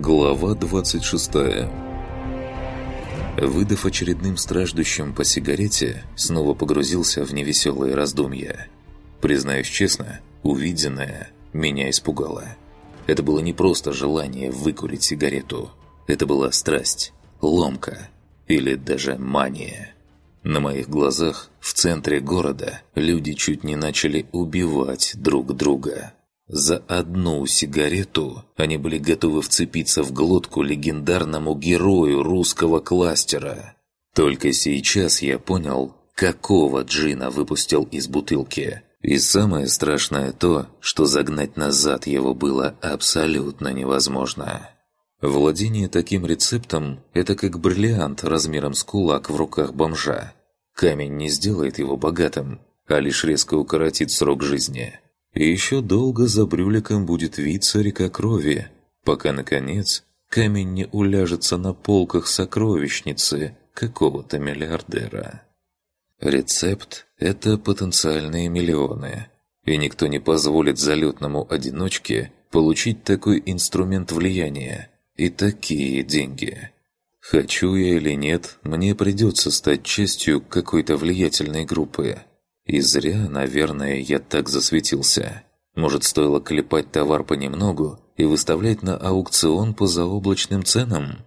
Глава 26 Выдав очередным страждущим по сигарете, снова погрузился в невеселые раздумья. Признаюсь честно, увиденное меня испугало. Это было не просто желание выкурить сигарету. Это была страсть, ломка или даже мания. На моих глазах в центре города люди чуть не начали убивать друг друга. За одну сигарету они были готовы вцепиться в глотку легендарному герою русского кластера. Только сейчас я понял, какого джина выпустил из бутылки. И самое страшное то, что загнать назад его было абсолютно невозможно. Владение таким рецептом – это как бриллиант размером с кулак в руках бомжа. Камень не сделает его богатым, а лишь резко укоротит срок жизни. И еще долго за брюликом будет виться река крови, пока, наконец, камень не уляжется на полках сокровищницы какого-то миллиардера. Рецепт – это потенциальные миллионы, и никто не позволит залетному одиночке получить такой инструмент влияния и такие деньги. Хочу я или нет, мне придется стать частью какой-то влиятельной группы – и зря, наверное, я так засветился. Может, стоило клепать товар понемногу и выставлять на аукцион по заоблачным ценам?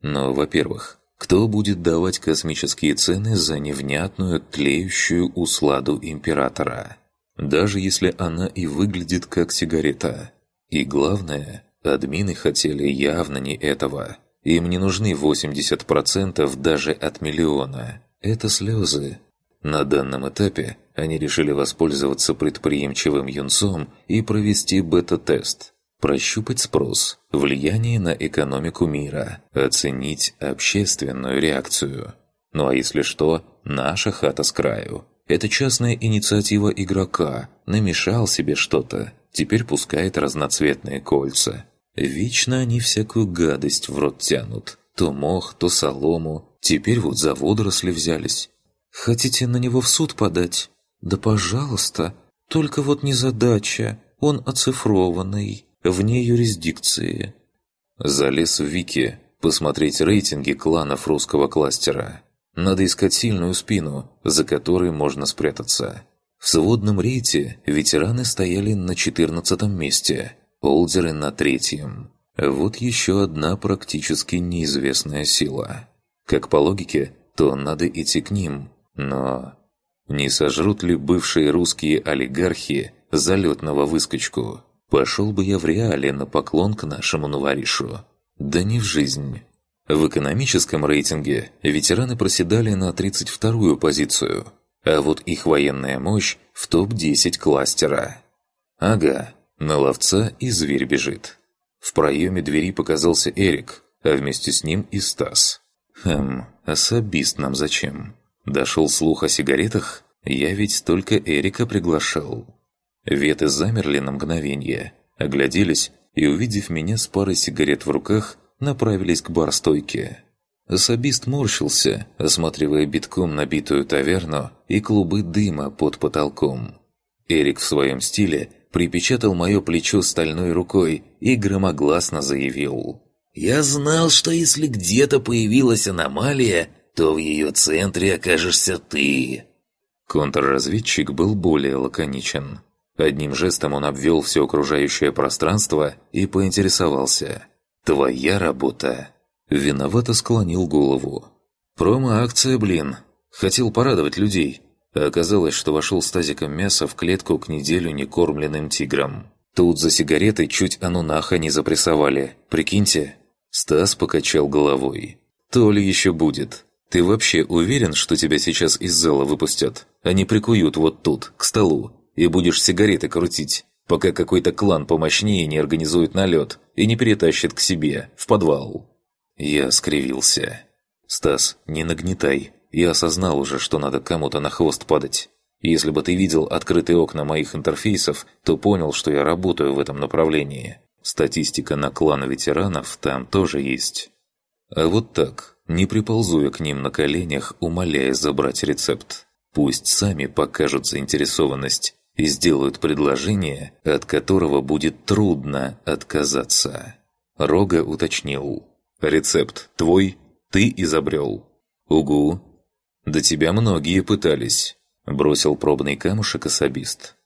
Но, во-первых, кто будет давать космические цены за невнятную тлеющую усладу Императора? Даже если она и выглядит как сигарета. И главное, админы хотели явно не этого. Им не нужны 80% даже от миллиона. Это слезы, на данном этапе они решили воспользоваться предприимчивым юнцом и провести бета-тест. Прощупать спрос, влияние на экономику мира, оценить общественную реакцию. Ну а если что, наша хата с краю. Это частная инициатива игрока. Намешал себе что-то, теперь пускает разноцветные кольца. Вечно они всякую гадость в рот тянут. То мох, то солому. Теперь вот за водоросли взялись. Хотите на него в суд подать? Да пожалуйста. Только вот не задача. Он оцифрованный, вне юрисдикции. Залез в Вики, посмотреть рейтинги кланов русского кластера. Надо искать сильную спину, за которой можно спрятаться. В сводном рейте ветераны стояли на 14 месте, олдеры на третьем. Вот еще одна практически неизвестная сила. Как по логике, то надо идти к ним, но не сожрут ли бывшие русские олигархи залетного выскочку? Пошел бы я в реале на поклон к нашему новоришу. Да не в жизнь. В экономическом рейтинге ветераны проседали на 32-ю позицию, а вот их военная мощь в топ-10 кластера. Ага, на ловца и зверь бежит. В проеме двери показался Эрик, а вместе с ним и Стас. Хм, особист нам зачем? Дошел слух о сигаретах? Я ведь только Эрика приглашал. Веты замерли на мгновение, огляделись и, увидев меня с парой сигарет в руках, направились к барстойке. Особист морщился, осматривая битком набитую таверну и клубы дыма под потолком. Эрик в своем стиле припечатал мое плечо стальной рукой и громогласно заявил. «Я знал, что если где-то появилась аномалия, то в ее центре окажешься ты». Контрразведчик был более лаконичен. Одним жестом он обвел все окружающее пространство и поинтересовался. «Твоя работа?» Виновато склонил голову. «Промо-акция, блин. Хотел порадовать людей. Оказалось, что вошел с тазиком мяса в клетку к неделю некормленным тиграм. Тут за сигаретой чуть анунаха не запрессовали. Прикиньте?» Стас покачал головой. «То ли еще будет. Ты вообще уверен, что тебя сейчас из зала выпустят? Они прикуют вот тут, к столу, и будешь сигареты крутить, пока какой-то клан помощнее не организует налет и не перетащит к себе, в подвал». Я скривился. «Стас, не нагнетай. Я осознал уже, что надо кому-то на хвост падать. Если бы ты видел открытые окна моих интерфейсов, то понял, что я работаю в этом направлении. Статистика на клан ветеранов там тоже есть. А вот так, не приползу к ним на коленях, умоляя забрать рецепт. Пусть сами покажут заинтересованность и сделают предложение, от которого будет трудно отказаться. Рога уточнил. «Рецепт твой? Ты изобрел?» «Угу». «До тебя многие пытались», – бросил пробный камушек особист.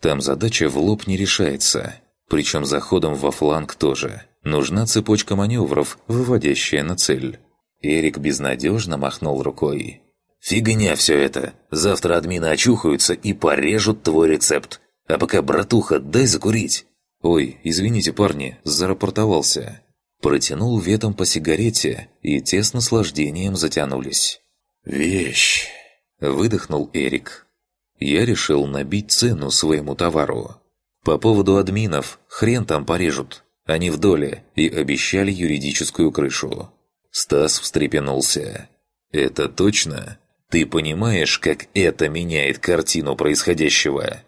«Там задача в лоб не решается, причем заходом во фланг тоже. Нужна цепочка маневров, выводящая на цель». Эрик безнадежно махнул рукой. «Фигня все это. Завтра админы очухаются и порежут твой рецепт. А пока, братуха, дай закурить». «Ой, извините, парни, зарапортовался». Протянул ветом по сигарете, и те с наслаждением затянулись. «Вещь!» – выдохнул Эрик. Я решил набить цену своему товару. По поводу админов, хрен там порежут. Они в доле и обещали юридическую крышу. Стас встрепенулся. «Это точно? Ты понимаешь, как это меняет картину происходящего?»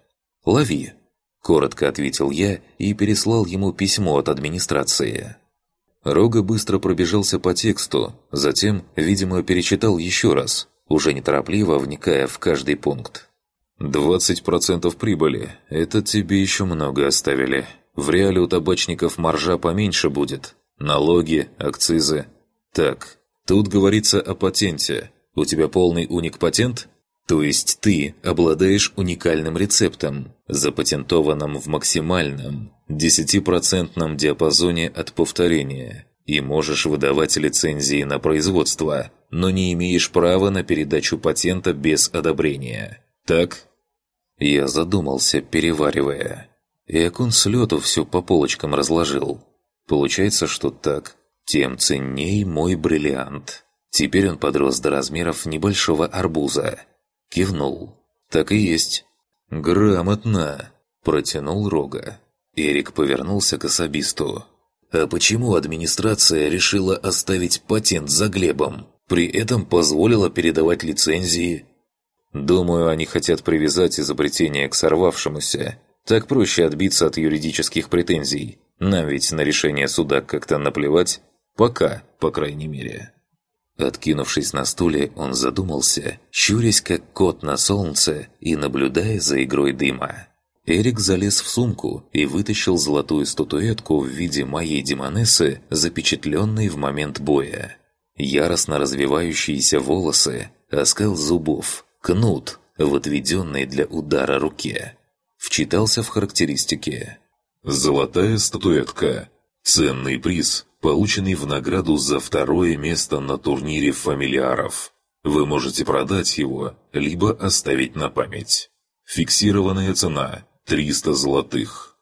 «Лови!» – коротко ответил я и переслал ему письмо от администрации. Рога быстро пробежался по тексту, затем, видимо, перечитал еще раз, уже неторопливо вникая в каждый пункт. «20% прибыли. Это тебе еще много оставили. В реале у табачников маржа поменьше будет. Налоги, акцизы. Так, тут говорится о патенте. У тебя полный уник-патент? То есть ты обладаешь уникальным рецептом, запатентованным в максимальном, 10% диапазоне от повторения, и можешь выдавать лицензии на производство, но не имеешь права на передачу патента без одобрения. Так? Я задумался, переваривая. И окон с лету все по полочкам разложил. Получается, что так. Тем ценней мой бриллиант. Теперь он подрос до размеров небольшого арбуза. Кивнул. «Так и есть». «Грамотно», – протянул Рога. Эрик повернулся к особисту. «А почему администрация решила оставить патент за Глебом? При этом позволила передавать лицензии?» «Думаю, они хотят привязать изобретение к сорвавшемуся. Так проще отбиться от юридических претензий. Нам ведь на решение суда как-то наплевать. Пока, по крайней мере». Откинувшись на стуле, он задумался, щурясь как кот на солнце и наблюдая за игрой дыма. Эрик залез в сумку и вытащил золотую статуэтку в виде моей демонессы, запечатленной в момент боя. Яростно развивающиеся волосы, оскал зубов, кнут в отведенной для удара руке. Вчитался в характеристики. «Золотая статуэтка. Ценный приз полученный в награду за второе место на турнире фамильяров. Вы можете продать его, либо оставить на память. Фиксированная цена – 300 золотых.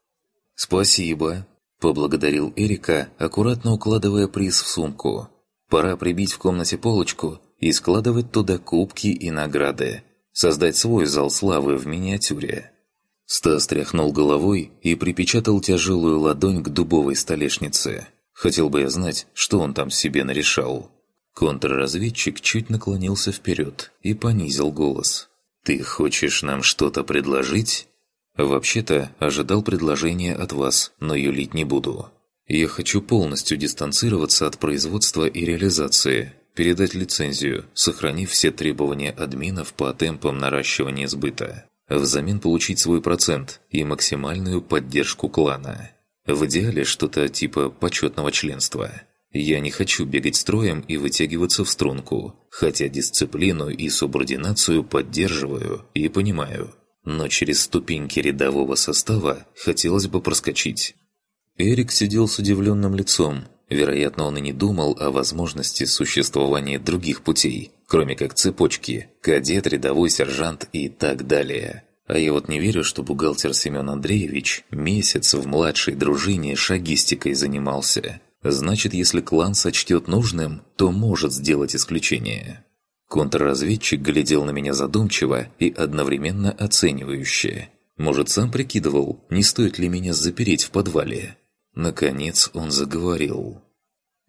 «Спасибо», – поблагодарил Эрика, аккуратно укладывая приз в сумку. «Пора прибить в комнате полочку и складывать туда кубки и награды. Создать свой зал славы в миниатюре». Стас тряхнул головой и припечатал тяжелую ладонь к дубовой столешнице. Хотел бы я знать, что он там себе нарешал. Контрразведчик чуть наклонился вперед и понизил голос. «Ты хочешь нам что-то предложить?» «Вообще-то, ожидал предложения от вас, но юлить не буду. Я хочу полностью дистанцироваться от производства и реализации, передать лицензию, сохранив все требования админов по темпам наращивания сбыта, взамен получить свой процент и максимальную поддержку клана». В идеале что-то типа почетного членства. Я не хочу бегать строем и вытягиваться в струнку, хотя дисциплину и субординацию поддерживаю и понимаю. Но через ступеньки рядового состава хотелось бы проскочить. Эрик сидел с удивленным лицом. Вероятно, он и не думал о возможности существования других путей, кроме как цепочки, кадет, рядовой сержант и так далее. А я вот не верю, что бухгалтер Семен Андреевич месяц в младшей дружине шагистикой занимался. Значит, если клан сочтет нужным, то может сделать исключение. Контрразведчик глядел на меня задумчиво и одновременно оценивающе. Может, сам прикидывал, не стоит ли меня запереть в подвале. Наконец он заговорил.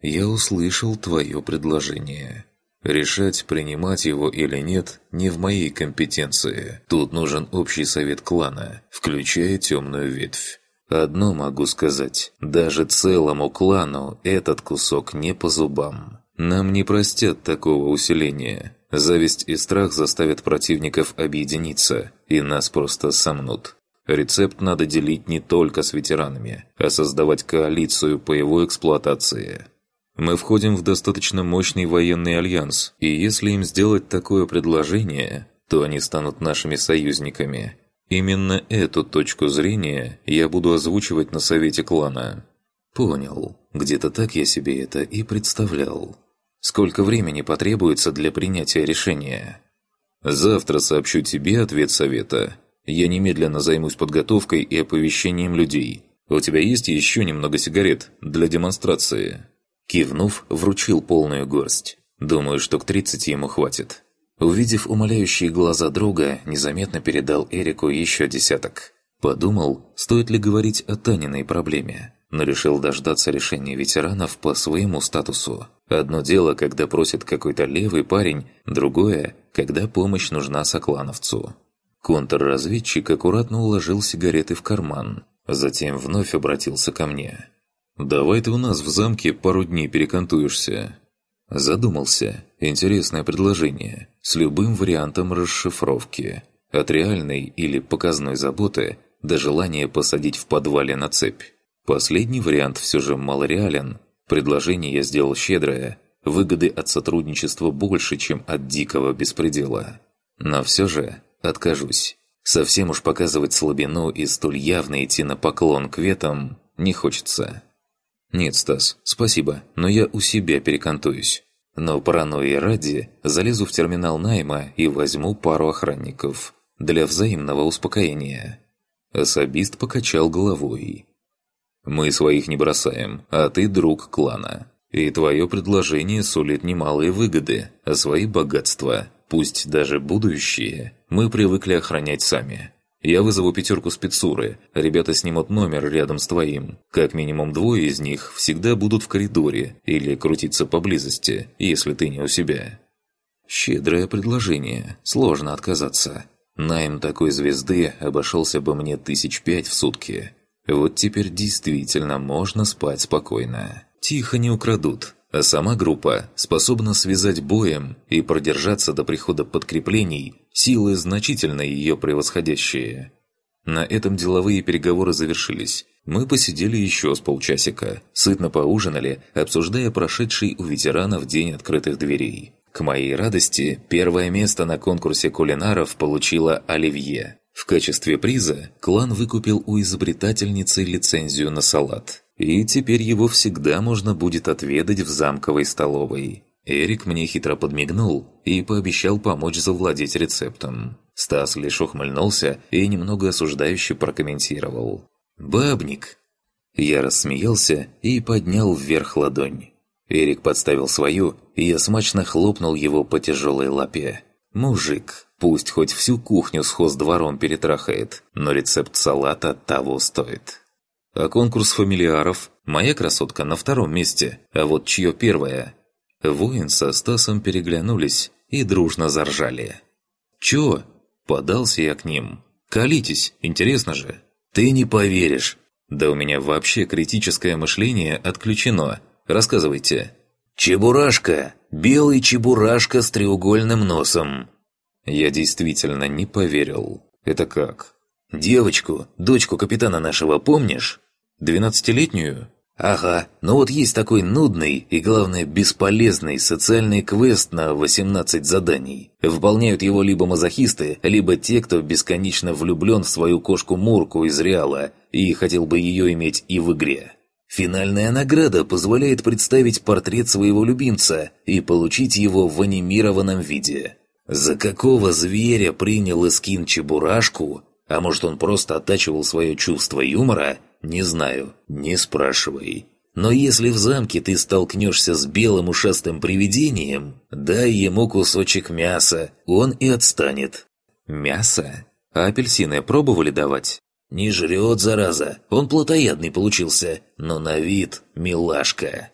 «Я услышал твое предложение. Решать, принимать его или нет, не в моей компетенции. Тут нужен общий совет клана, включая темную ветвь. Одно могу сказать, даже целому клану этот кусок не по зубам. Нам не простят такого усиления. Зависть и страх заставят противников объединиться, и нас просто сомнут. Рецепт надо делить не только с ветеранами, а создавать коалицию по его эксплуатации. Мы входим в достаточно мощный военный альянс, и если им сделать такое предложение, то они станут нашими союзниками. Именно эту точку зрения я буду озвучивать на совете клана. Понял. Где-то так я себе это и представлял. Сколько времени потребуется для принятия решения? Завтра сообщу тебе ответ совета. Я немедленно займусь подготовкой и оповещением людей. У тебя есть еще немного сигарет для демонстрации?» Кивнув, вручил полную горсть. Думаю, что к 30 ему хватит. Увидев умоляющие глаза друга, незаметно передал Эрику еще десяток. Подумал, стоит ли говорить о Таниной проблеме, но решил дождаться решения ветеранов по своему статусу. Одно дело, когда просит какой-то левый парень, другое, когда помощь нужна соклановцу. Контрразведчик аккуратно уложил сигареты в карман, затем вновь обратился ко мне. «Давай ты у нас в замке пару дней перекантуешься». Задумался. Интересное предложение. С любым вариантом расшифровки. От реальной или показной заботы до желания посадить в подвале на цепь. Последний вариант все же малореален. Предложение я сделал щедрое. Выгоды от сотрудничества больше, чем от дикого беспредела. Но все же Откажусь. Совсем уж показывать слабину и столь явно идти на поклон к ветам не хочется. Нет, Стас, спасибо, но я у себя перекантуюсь. Но паранойи ради залезу в терминал найма и возьму пару охранников. Для взаимного успокоения. Особист покачал головой. «Мы своих не бросаем, а ты друг клана. И твое предложение сулит немалые выгоды, а свои богатства пусть даже будущие, мы привыкли охранять сами. Я вызову пятерку спецуры, ребята снимут номер рядом с твоим. Как минимум двое из них всегда будут в коридоре или крутиться поблизости, если ты не у себя. Щедрое предложение, сложно отказаться. Найм такой звезды обошелся бы мне тысяч пять в сутки. Вот теперь действительно можно спать спокойно. Тихо не украдут, а сама группа способна связать боем и продержаться до прихода подкреплений силы значительно ее превосходящие. На этом деловые переговоры завершились. Мы посидели еще с полчасика, сытно поужинали, обсуждая прошедший у ветеранов день открытых дверей. К моей радости, первое место на конкурсе кулинаров получила Оливье. В качестве приза клан выкупил у изобретательницы лицензию на салат. И теперь его всегда можно будет отведать в замковой столовой. Эрик мне хитро подмигнул и пообещал помочь завладеть рецептом. Стас лишь ухмыльнулся и немного осуждающе прокомментировал. «Бабник!» Я рассмеялся и поднял вверх ладонь. Эрик подставил свою, и я смачно хлопнул его по тяжелой лапе. «Мужик, пусть хоть всю кухню с хоздвором перетрахает, но рецепт салата того стоит». А конкурс фамилиаров «Моя красотка» на втором месте, а вот чье первое? Воин со Стасом переглянулись и дружно заржали. «Чё?» – подался я к ним. «Колитесь, интересно же!» «Ты не поверишь!» «Да у меня вообще критическое мышление отключено. Рассказывайте». «Чебурашка! Белый чебурашка с треугольным носом!» Я действительно не поверил. Это как? «Девочку, дочку капитана нашего, помнишь?» Двенадцатилетнюю? Ага, но вот есть такой нудный и, главное, бесполезный социальный квест на 18 заданий. Выполняют его либо мазохисты, либо те, кто бесконечно влюблен в свою кошку Мурку из Реала и хотел бы ее иметь и в игре. Финальная награда позволяет представить портрет своего любимца и получить его в анимированном виде. За какого зверя принял Эскин Чебурашку, а может он просто оттачивал свое чувство юмора – не знаю, не спрашивай. Но если в замке ты столкнешься с белым ушастым привидением, дай ему кусочек мяса, он и отстанет. Мясо? А апельсины пробовали давать? Не жрет, зараза. Он плотоядный получился, но на вид милашка.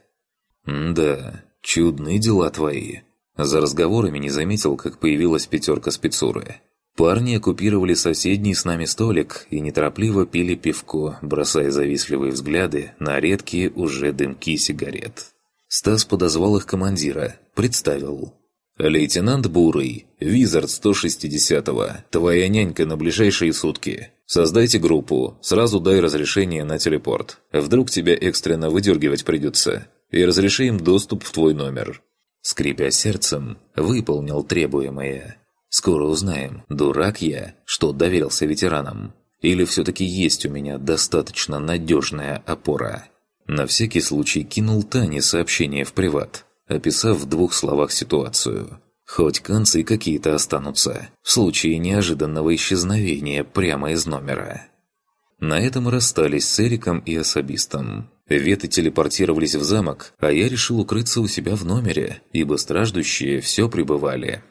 да, чудные дела твои. За разговорами не заметил, как появилась пятерка спецуры. Парни оккупировали соседний с нами столик и неторопливо пили пивко, бросая завистливые взгляды на редкие уже дымки сигарет. Стас подозвал их командира, представил. «Лейтенант Бурый, Визард 160-го, твоя нянька на ближайшие сутки. Создайте группу, сразу дай разрешение на телепорт. Вдруг тебя экстренно выдергивать придется. И разреши им доступ в твой номер». Скрипя сердцем, выполнил требуемое. «Скоро узнаем, дурак я, что доверился ветеранам. Или все-таки есть у меня достаточно надежная опора?» На всякий случай кинул Тане сообщение в приват описав в двух словах ситуацию. Хоть концы какие-то останутся, в случае неожиданного исчезновения прямо из номера. На этом расстались с Эриком и особистом. Веты телепортировались в замок, а я решил укрыться у себя в номере, ибо страждущие все пребывали.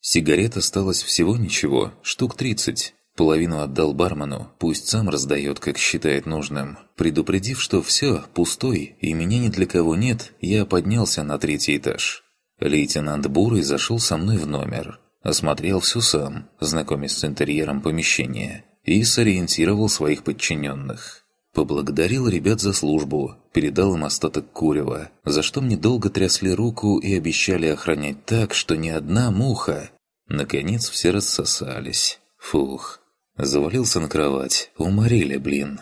Сигарет осталось всего ничего, штук тридцать. Половину отдал бармену, пусть сам раздает, как считает нужным. Предупредив, что все, пустой, и меня ни для кого нет, я поднялся на третий этаж. Лейтенант Бурый зашел со мной в номер. Осмотрел все сам, знакомясь с интерьером помещения, и сориентировал своих подчиненных. Поблагодарил ребят за службу, передал им остаток курева, за что мне долго трясли руку и обещали охранять так, что ни одна муха. Наконец все рассосались. Фух, Завалился на кровать. Уморили, блин.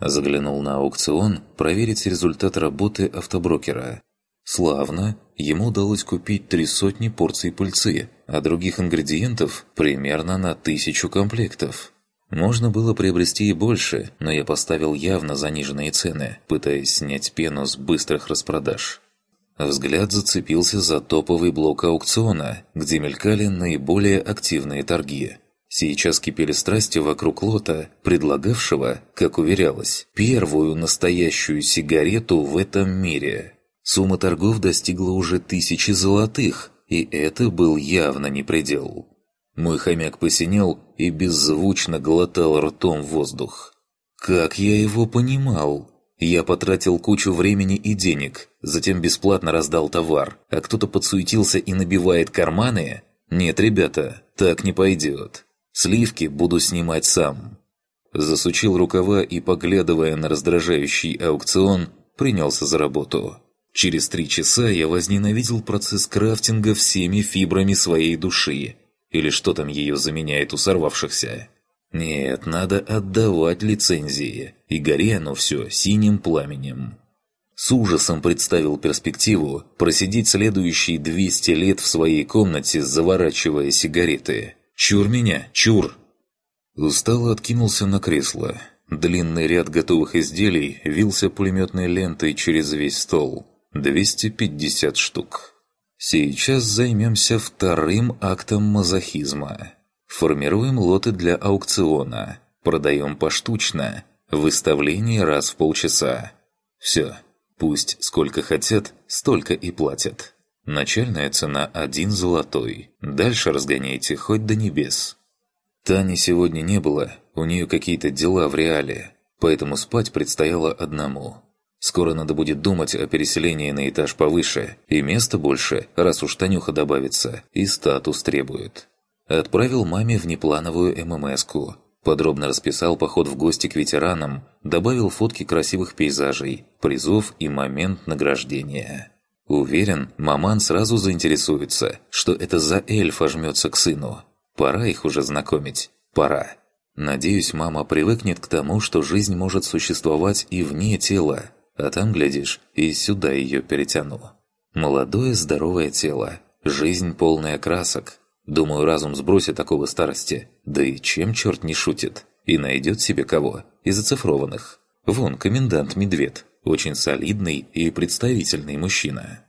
Заглянул на аукцион проверить результат работы автоброкера. Славно, ему удалось купить три сотни порций пыльцы, а других ингредиентов примерно на тысячу комплектов. Можно было приобрести и больше, но я поставил явно заниженные цены, пытаясь снять пену с быстрых распродаж. Взгляд зацепился за топовый блок аукциона, где мелькали наиболее активные торги – Сейчас кипели страсти вокруг лота, предлагавшего, как уверялось, первую настоящую сигарету в этом мире. Сумма торгов достигла уже тысячи золотых, и это был явно не предел. Мой хомяк посинел и беззвучно глотал ртом воздух. Как я его понимал? Я потратил кучу времени и денег, затем бесплатно раздал товар, а кто-то подсуетился и набивает карманы? Нет, ребята, так не пойдет. Сливки буду снимать сам. Засучил рукава и, поглядывая на раздражающий аукцион, принялся за работу. Через три часа я возненавидел процесс крафтинга всеми фибрами своей души. Или что там ее заменяет у сорвавшихся. Нет, надо отдавать лицензии. И горе оно все синим пламенем. С ужасом представил перспективу просидеть следующие 200 лет в своей комнате, заворачивая сигареты. «Чур меня, чур!» Устало откинулся на кресло. Длинный ряд готовых изделий вился пулеметной лентой через весь стол. 250 штук. Сейчас займемся вторым актом мазохизма. Формируем лоты для аукциона. Продаем поштучно. Выставление раз в полчаса. Все. Пусть сколько хотят, столько и платят. Начальная цена один золотой. Дальше разгоняйте хоть до небес. Тани сегодня не было, у нее какие-то дела в реале, поэтому спать предстояло одному. Скоро надо будет думать о переселении на этаж повыше, и места больше, раз уж Танюха добавится, и статус требует. Отправил маме внеплановую ММС-ку. Подробно расписал поход в гости к ветеранам, добавил фотки красивых пейзажей, призов и момент награждения. Уверен, маман сразу заинтересуется, что это за эльфа жмется к сыну. Пора их уже знакомить. Пора. Надеюсь, мама привыкнет к тому, что жизнь может существовать и вне тела, а там, глядишь, и сюда ее перетяну. Молодое здоровое тело, жизнь полная красок. Думаю, разум сбросит такого старости, да и чем черт не шутит, и найдет себе кого из оцифрованных. Вон, комендант Медведь очень солидный и представительный мужчина.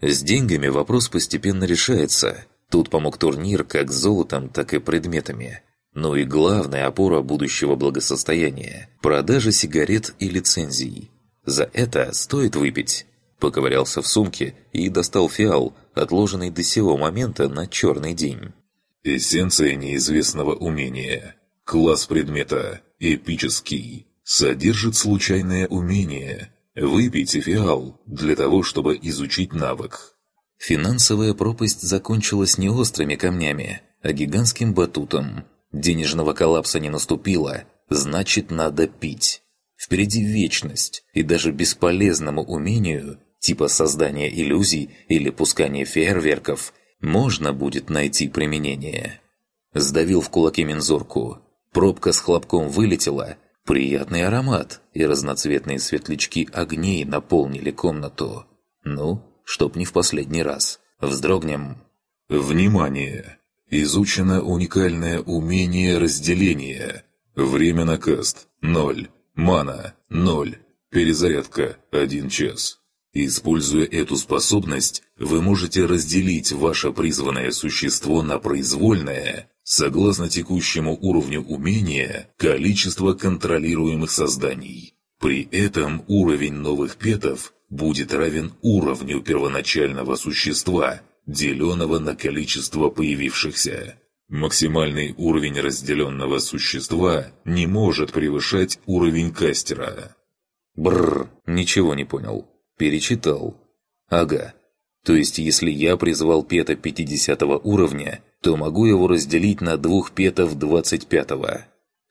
С деньгами вопрос постепенно решается. Тут помог турнир как золотом, так и предметами. Ну и главная опора будущего благосостояния – продажа сигарет и лицензий. За это стоит выпить. Поковырялся в сумке и достал фиал, отложенный до сего момента на черный день. Эссенция неизвестного умения. Класс предмета. Эпический. Содержит случайное умение. Выпейте фиал для того, чтобы изучить навык. Финансовая пропасть закончилась не острыми камнями, а гигантским батутом. Денежного коллапса не наступило, значит надо пить. Впереди вечность, и даже бесполезному умению, типа создания иллюзий или пускания фейерверков, можно будет найти применение. Сдавил в кулаке мензурку. Пробка с хлопком вылетела. Приятный аромат и разноцветные светлячки огней наполнили комнату. Ну, чтоб не в последний раз. Вздрогнем. Внимание! Изучено уникальное умение разделения. Время на каст – 0. Мана – 0. Перезарядка – 1 час. Используя эту способность, вы можете разделить ваше призванное существо на произвольное, согласно текущему уровню умения, количество контролируемых созданий. При этом уровень новых петов будет равен уровню первоначального существа, деленного на количество появившихся. Максимальный уровень разделенного существа не может превышать уровень кастера. Бррр, ничего не понял. Перечитал. Ага. То есть, если я призвал пета 50 уровня, то могу его разделить на двух петов 25 -го.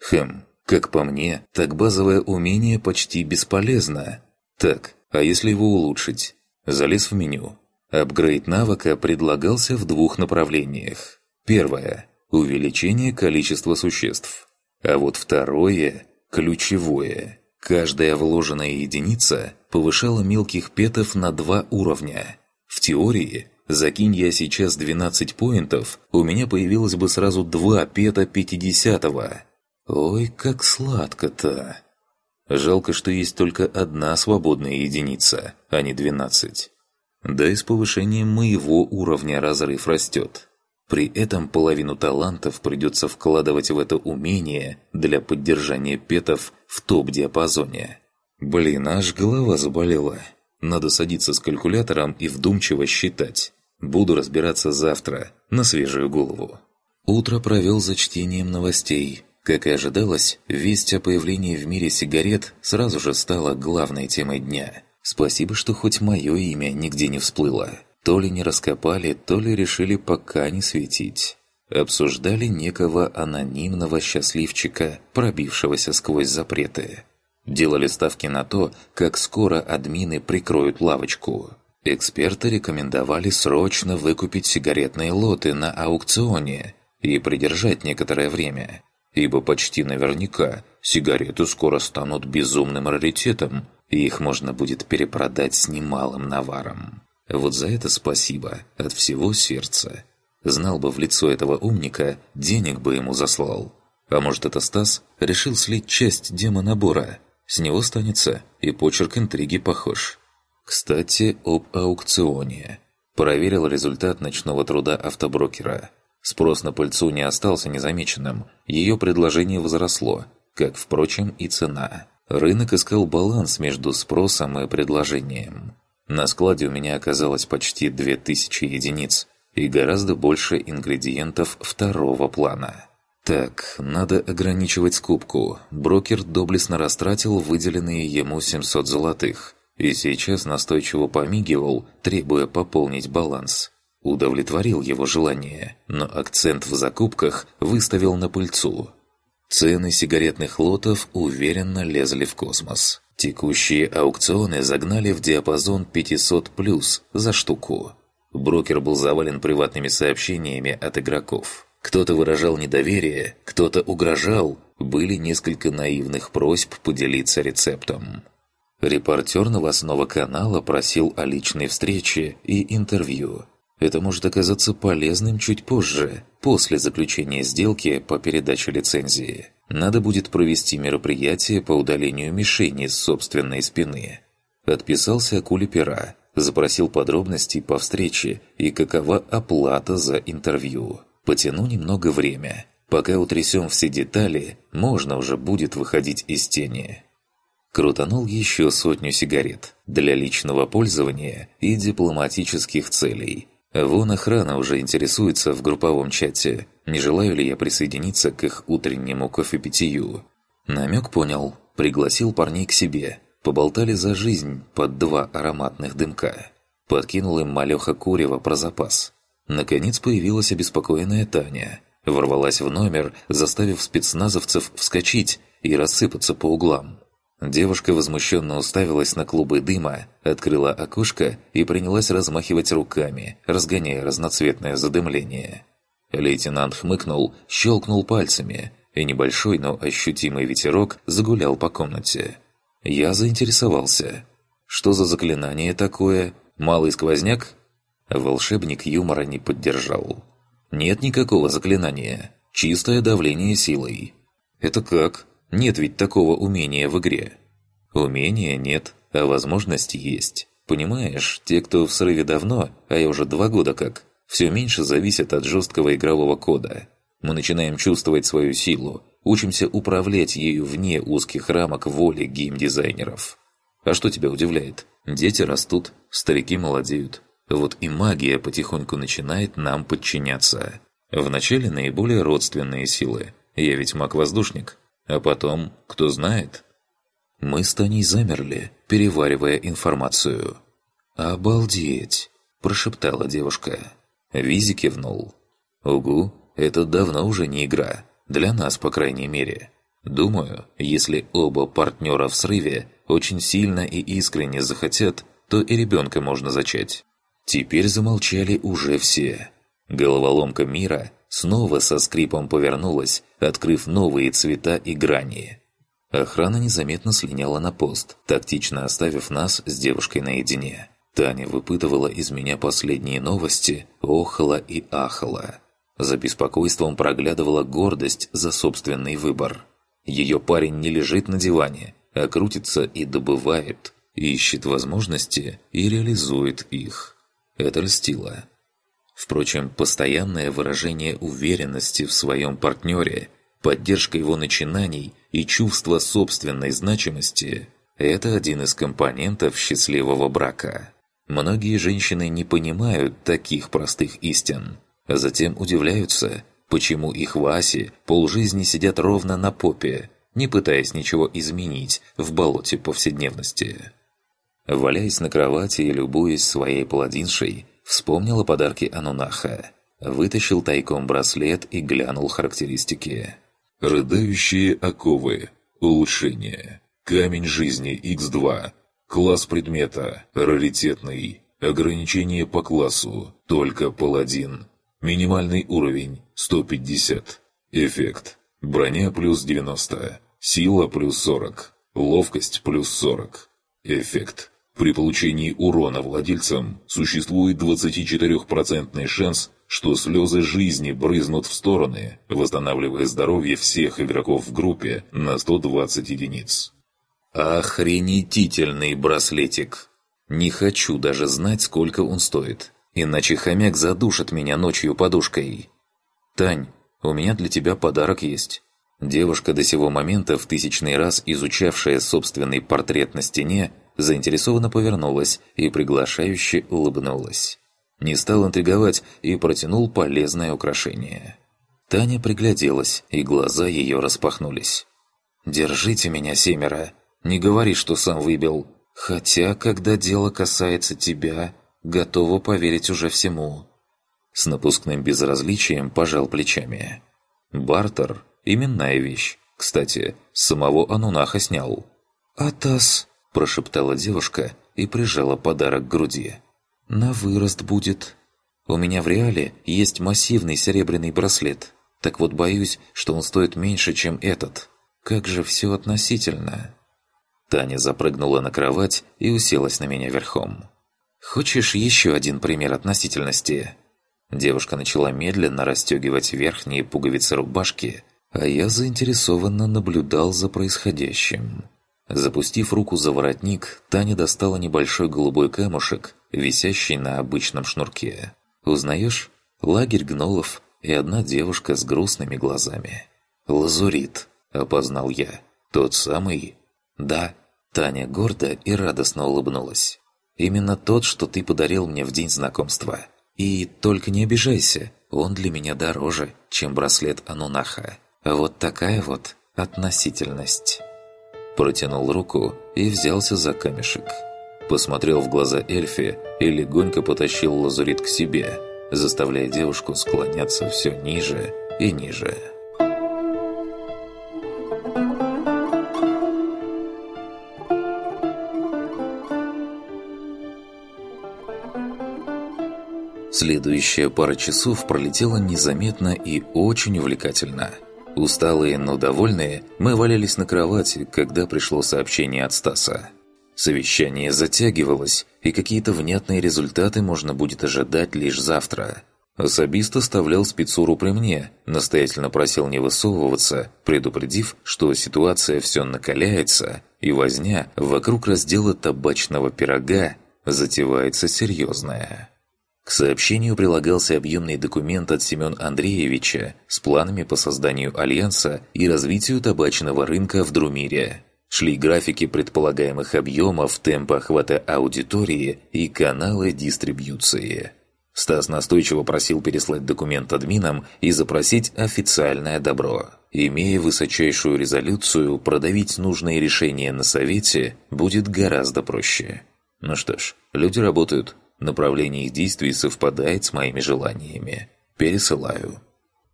Хм, как по мне, так базовое умение почти бесполезно. Так, а если его улучшить? Залез в меню. Апгрейд навыка предлагался в двух направлениях. Первое – увеличение количества существ. А вот второе – ключевое. Каждая вложенная единица повышала мелких петов на два уровня. В теории, закинь я сейчас 12 поинтов, у меня появилось бы сразу два пета 50-го. Ой, как сладко-то! Жалко, что есть только одна свободная единица, а не 12. Да и с повышением моего уровня разрыв растет. При этом половину талантов придется вкладывать в это умение для поддержания петов в топ-диапазоне. Блин, аж голова заболела. Надо садиться с калькулятором и вдумчиво считать. Буду разбираться завтра, на свежую голову. Утро провел за чтением новостей. Как и ожидалось, весть о появлении в мире сигарет сразу же стала главной темой дня – Спасибо, что хоть мое имя нигде не всплыло. То ли не раскопали, то ли решили пока не светить. Обсуждали некого анонимного счастливчика, пробившегося сквозь запреты. Делали ставки на то, как скоро админы прикроют лавочку. Эксперты рекомендовали срочно выкупить сигаретные лоты на аукционе и придержать некоторое время, ибо почти наверняка сигареты скоро станут безумным раритетом, и их можно будет перепродать с немалым наваром. Вот за это спасибо от всего сердца. Знал бы в лицо этого умника, денег бы ему заслал. А может это Стас решил слить часть демонабора? С него станется, и почерк интриги похож. Кстати, об аукционе. Проверил результат ночного труда автоброкера. Спрос на пыльцу не остался незамеченным, ее предложение возросло, как, впрочем, и цена. Рынок искал баланс между спросом и предложением. На складе у меня оказалось почти 2000 единиц и гораздо больше ингредиентов второго плана. Так, надо ограничивать скупку. Брокер доблестно растратил выделенные ему 700 золотых и сейчас настойчиво помигивал, требуя пополнить баланс. Удовлетворил его желание, но акцент в закупках выставил на пыльцу – Цены сигаретных лотов уверенно лезли в космос. Текущие аукционы загнали в диапазон 500+, за штуку. Брокер был завален приватными сообщениями от игроков. Кто-то выражал недоверие, кто-то угрожал, были несколько наивных просьб поделиться рецептом. Репортер новостного канала просил о личной встрече и интервью – это может оказаться полезным чуть позже, после заключения сделки по передаче лицензии. Надо будет провести мероприятие по удалению мишени с собственной спины. Отписался акуле пера, запросил подробности по встрече и какова оплата за интервью. Потяну немного время. Пока утрясем все детали, можно уже будет выходить из тени. Крутанул еще сотню сигарет для личного пользования и дипломатических целей – Вон охрана уже интересуется в групповом чате, не желаю ли я присоединиться к их утреннему кофепитию. Намек понял, пригласил парней к себе. Поболтали за жизнь под два ароматных дымка. Подкинул им малеха курева про запас. Наконец появилась обеспокоенная Таня. Ворвалась в номер, заставив спецназовцев вскочить и рассыпаться по углам. Девушка возмущенно уставилась на клубы дыма, открыла окошко и принялась размахивать руками, разгоняя разноцветное задымление. Лейтенант хмыкнул, щелкнул пальцами, и небольшой, но ощутимый ветерок загулял по комнате. Я заинтересовался. Что за заклинание такое? Малый сквозняк? Волшебник юмора не поддержал. Нет никакого заклинания. Чистое давление силой. Это как? Нет ведь такого умения в игре. Умения нет, а возможность есть. Понимаешь, те, кто в срыве давно, а я уже два года как, все меньше зависят от жесткого игрового кода. Мы начинаем чувствовать свою силу, учимся управлять ею вне узких рамок воли геймдизайнеров. А что тебя удивляет? Дети растут, старики молодеют. Вот и магия потихоньку начинает нам подчиняться. Вначале наиболее родственные силы. Я ведь маг-воздушник. А потом, кто знает? Мы с Таней замерли, переваривая информацию. «Обалдеть!» – прошептала девушка. Визи кивнул. «Угу, это давно уже не игра. Для нас, по крайней мере. Думаю, если оба партнера в срыве очень сильно и искренне захотят, то и ребенка можно зачать». Теперь замолчали уже все. Головоломка мира снова со скрипом повернулась, открыв новые цвета и грани. Охрана незаметно слиняла на пост, тактично оставив нас с девушкой наедине. Таня выпытывала из меня последние новости, охала и ахала. За беспокойством проглядывала гордость за собственный выбор. Ее парень не лежит на диване, а крутится и добывает, ищет возможности и реализует их. Это льстило. Впрочем, постоянное выражение уверенности в своем партнере, поддержка его начинаний и чувство собственной значимости – это один из компонентов счастливого брака. Многие женщины не понимают таких простых истин, а затем удивляются, почему их Васи полжизни сидят ровно на попе, не пытаясь ничего изменить в болоте повседневности. Валяясь на кровати и любуясь своей паладиншей, вспомнил о подарке Анунаха. Вытащил тайком браслет и глянул характеристики. «Рыдающие оковы. Улучшение. Камень жизни Х2. Класс предмета. Раритетный. Ограничение по классу. Только паладин. Минимальный уровень. 150. Эффект. Броня плюс 90. Сила плюс 40. Ловкость плюс 40. Эффект. При получении урона владельцам существует 24% шанс, что слезы жизни брызнут в стороны, восстанавливая здоровье всех игроков в группе на 120 единиц. Охренетительный браслетик. Не хочу даже знать, сколько он стоит. Иначе хомяк задушит меня ночью подушкой. Тань, у меня для тебя подарок есть. Девушка до сего момента в тысячный раз изучавшая собственный портрет на стене, заинтересованно повернулась и приглашающе улыбнулась. Не стал интриговать и протянул полезное украшение. Таня пригляделась, и глаза ее распахнулись. «Держите меня, семеро!» Не говори, что сам выбил. Хотя, когда дело касается тебя, готова поверить уже всему». С напускным безразличием пожал плечами. «Бартер – именная вещь. Кстати, самого Анунаха снял». «Атас», – прошептала девушка и прижала подарок к груди. «На вырост будет. У меня в реале есть массивный серебряный браслет. Так вот боюсь, что он стоит меньше, чем этот. Как же все относительно». Таня запрыгнула на кровать и уселась на меня верхом. «Хочешь еще один пример относительности?» Девушка начала медленно расстегивать верхние пуговицы рубашки, а я заинтересованно наблюдал за происходящим. Запустив руку за воротник, Таня достала небольшой голубой камушек, висящий на обычном шнурке. «Узнаешь? Лагерь гнолов и одна девушка с грустными глазами. Лазурит», — опознал я. «Тот самый?» «Да». Таня гордо и радостно улыбнулась. «Именно тот, что ты подарил мне в день знакомства. И только не обижайся, он для меня дороже, чем браслет Анунаха. Вот такая вот относительность» протянул руку и взялся за камешек. Посмотрел в глаза эльфе и легонько потащил лазурит к себе, заставляя девушку склоняться все ниже и ниже. Следующая пара часов пролетела незаметно и очень увлекательно – Усталые, но довольные, мы валялись на кровати, когда пришло сообщение от Стаса. Совещание затягивалось, и какие-то внятные результаты можно будет ожидать лишь завтра. Особист оставлял спецуру при мне, настоятельно просил не высовываться, предупредив, что ситуация все накаляется, и возня вокруг раздела табачного пирога затевается серьезная. К сообщению прилагался объемный документ от Семен Андреевича с планами по созданию альянса и развитию табачного рынка в Друмире. Шли графики предполагаемых объемов, темпа охвата аудитории и каналы дистрибьюции. Стас настойчиво просил переслать документ админам и запросить официальное добро. Имея высочайшую резолюцию, продавить нужные решения на совете будет гораздо проще. Ну что ж, люди работают, направление их действий совпадает с моими желаниями. Пересылаю.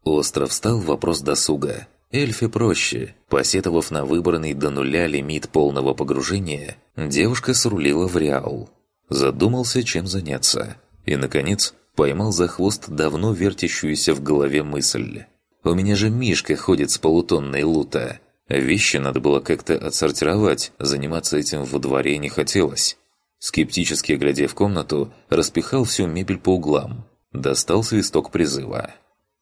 Остров стал вопрос досуга. Эльфе проще. Посетовав на выбранный до нуля лимит полного погружения, девушка срулила в Реал. Задумался, чем заняться. И, наконец, поймал за хвост давно вертящуюся в голове мысль. «У меня же Мишка ходит с полутонной лута. Вещи надо было как-то отсортировать, заниматься этим во дворе не хотелось». Скептически глядя в комнату, распихал всю мебель по углам. Достал свисток призыва.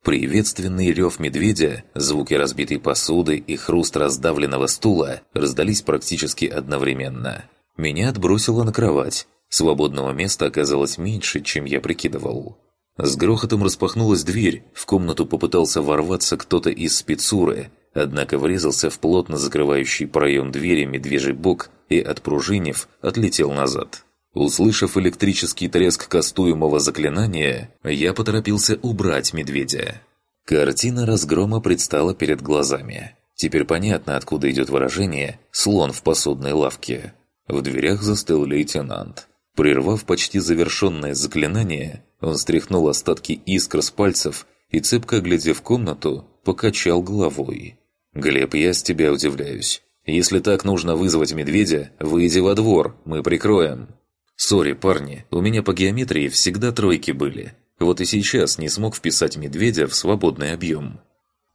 Приветственный рев медведя, звуки разбитой посуды и хруст раздавленного стула раздались практически одновременно. Меня отбросило на кровать. Свободного места оказалось меньше, чем я прикидывал. С грохотом распахнулась дверь, в комнату попытался ворваться кто-то из спецуры, однако врезался в плотно закрывающий проем двери медвежий бок и, отпружинив, отлетел назад. Услышав электрический треск кастуемого заклинания, я поторопился убрать медведя. Картина разгрома предстала перед глазами. Теперь понятно, откуда идет выражение «слон в посудной лавке». В дверях застыл лейтенант. Прервав почти завершенное заклинание, он стряхнул остатки искр с пальцев и, цепко глядя в комнату, покачал головой. «Глеб, я с тебя удивляюсь. Если так нужно вызвать медведя, выйди во двор, мы прикроем». «Сори, парни, у меня по геометрии всегда тройки были. Вот и сейчас не смог вписать медведя в свободный объем».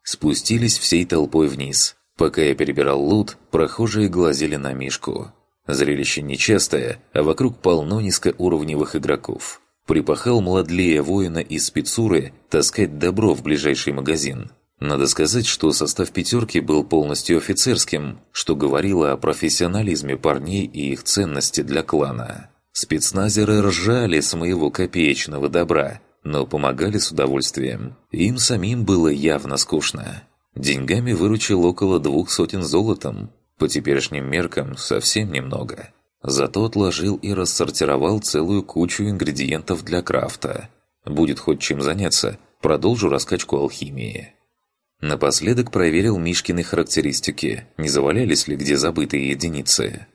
Спустились всей толпой вниз. Пока я перебирал лут, прохожие глазели на Мишку. Зрелище нечастое, а вокруг полно низкоуровневых игроков. Припахал младлея воина из спецуры таскать добро в ближайший магазин. Надо сказать, что состав «пятерки» был полностью офицерским, что говорило о профессионализме парней и их ценности для клана. Спецназеры ржали с моего копеечного добра, но помогали с удовольствием. Им самим было явно скучно. Деньгами выручил около двух сотен золотом. По теперешним меркам совсем немного. Зато отложил и рассортировал целую кучу ингредиентов для крафта. Будет хоть чем заняться, продолжу раскачку алхимии. Напоследок проверил Мишкины характеристики, не завалялись ли где забытые единицы.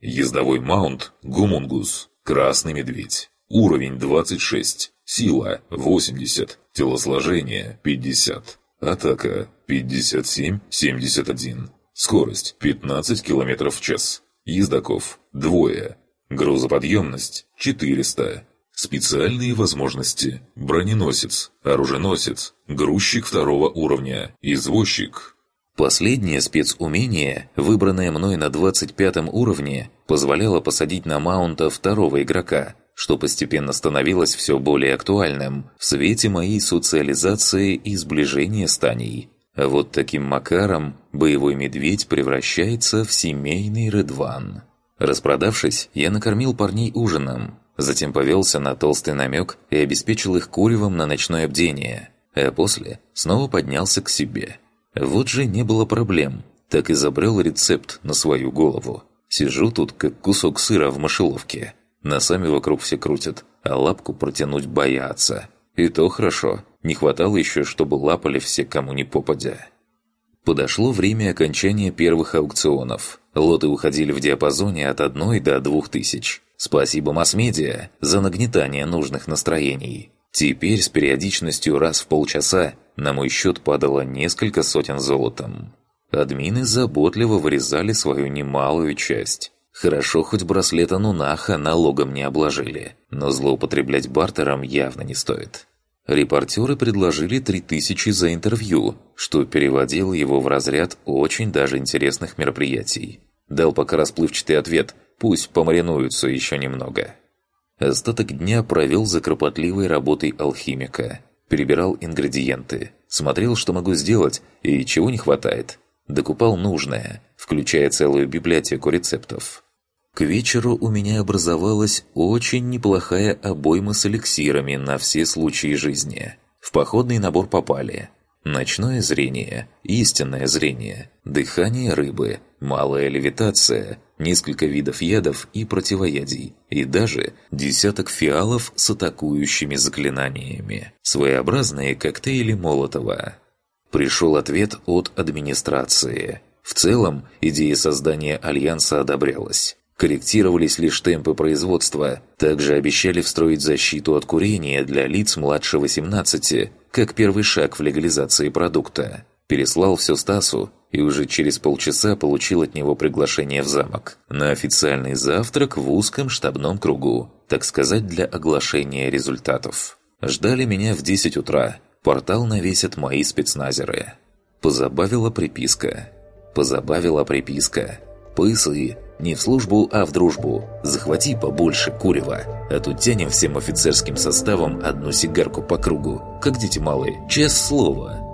Ездовой маунт «Гумунгус». Красный медведь. Уровень 26. Сила 80. Телосложение 50. Атака 57-71. Скорость 15 км в час. Ездаков двое. Грузоподъемность 400. Специальные возможности. Броненосец, оруженосец, грузчик второго уровня, извозчик, Последнее спецумение, выбранное мной на 25 уровне, позволяло посадить на маунта второго игрока, что постепенно становилось все более актуальным в свете моей социализации и сближения с. А вот таким макаром боевой медведь превращается в семейный редван. Распродавшись, я накормил парней ужином, затем повелся на толстый намек и обеспечил их куревом на ночное бдение, а после снова поднялся к себе – вот же не было проблем. Так изобрел рецепт на свою голову. Сижу тут, как кусок сыра в мышеловке. Носами вокруг все крутят, а лапку протянуть боятся. И то хорошо. Не хватало еще, чтобы лапали все, кому не попадя. Подошло время окончания первых аукционов. Лоты уходили в диапазоне от 1 до 2000. Спасибо масс-медиа за нагнетание нужных настроений. Теперь с периодичностью раз в полчаса на мой счет падало несколько сотен золотом. Админы заботливо вырезали свою немалую часть. Хорошо, хоть браслета Нунаха налогом не обложили, но злоупотреблять бартером явно не стоит. Репортеры предложили 3000 за интервью, что переводило его в разряд очень даже интересных мероприятий. Дал пока расплывчатый ответ, пусть помаринуются еще немного. Остаток дня провел за кропотливой работой алхимика. Перебирал ингредиенты, смотрел, что могу сделать и чего не хватает. Докупал нужное, включая целую библиотеку рецептов. К вечеру у меня образовалась очень неплохая обойма с эликсирами на все случаи жизни. В походный набор попали ночное зрение, истинное зрение, дыхание рыбы, малая левитация, несколько видов ядов и противоядий, и даже десяток фиалов с атакующими заклинаниями. Своеобразные коктейли Молотова. Пришел ответ от администрации. В целом, идея создания альянса одобрялась. Корректировались лишь темпы производства. Также обещали встроить защиту от курения для лиц младше 18, как первый шаг в легализации продукта. Переслал все Стасу и уже через полчаса получил от него приглашение в замок на официальный завтрак в узком штабном кругу, так сказать, для оглашения результатов. Ждали меня в 10 утра. Портал навесят мои спецназеры. Позабавила приписка. Позабавила приписка. Пысы не в службу, а в дружбу. Захвати побольше курева. А тут тянем всем офицерским составом одну сигарку по кругу. Как дети малые. Честное слово.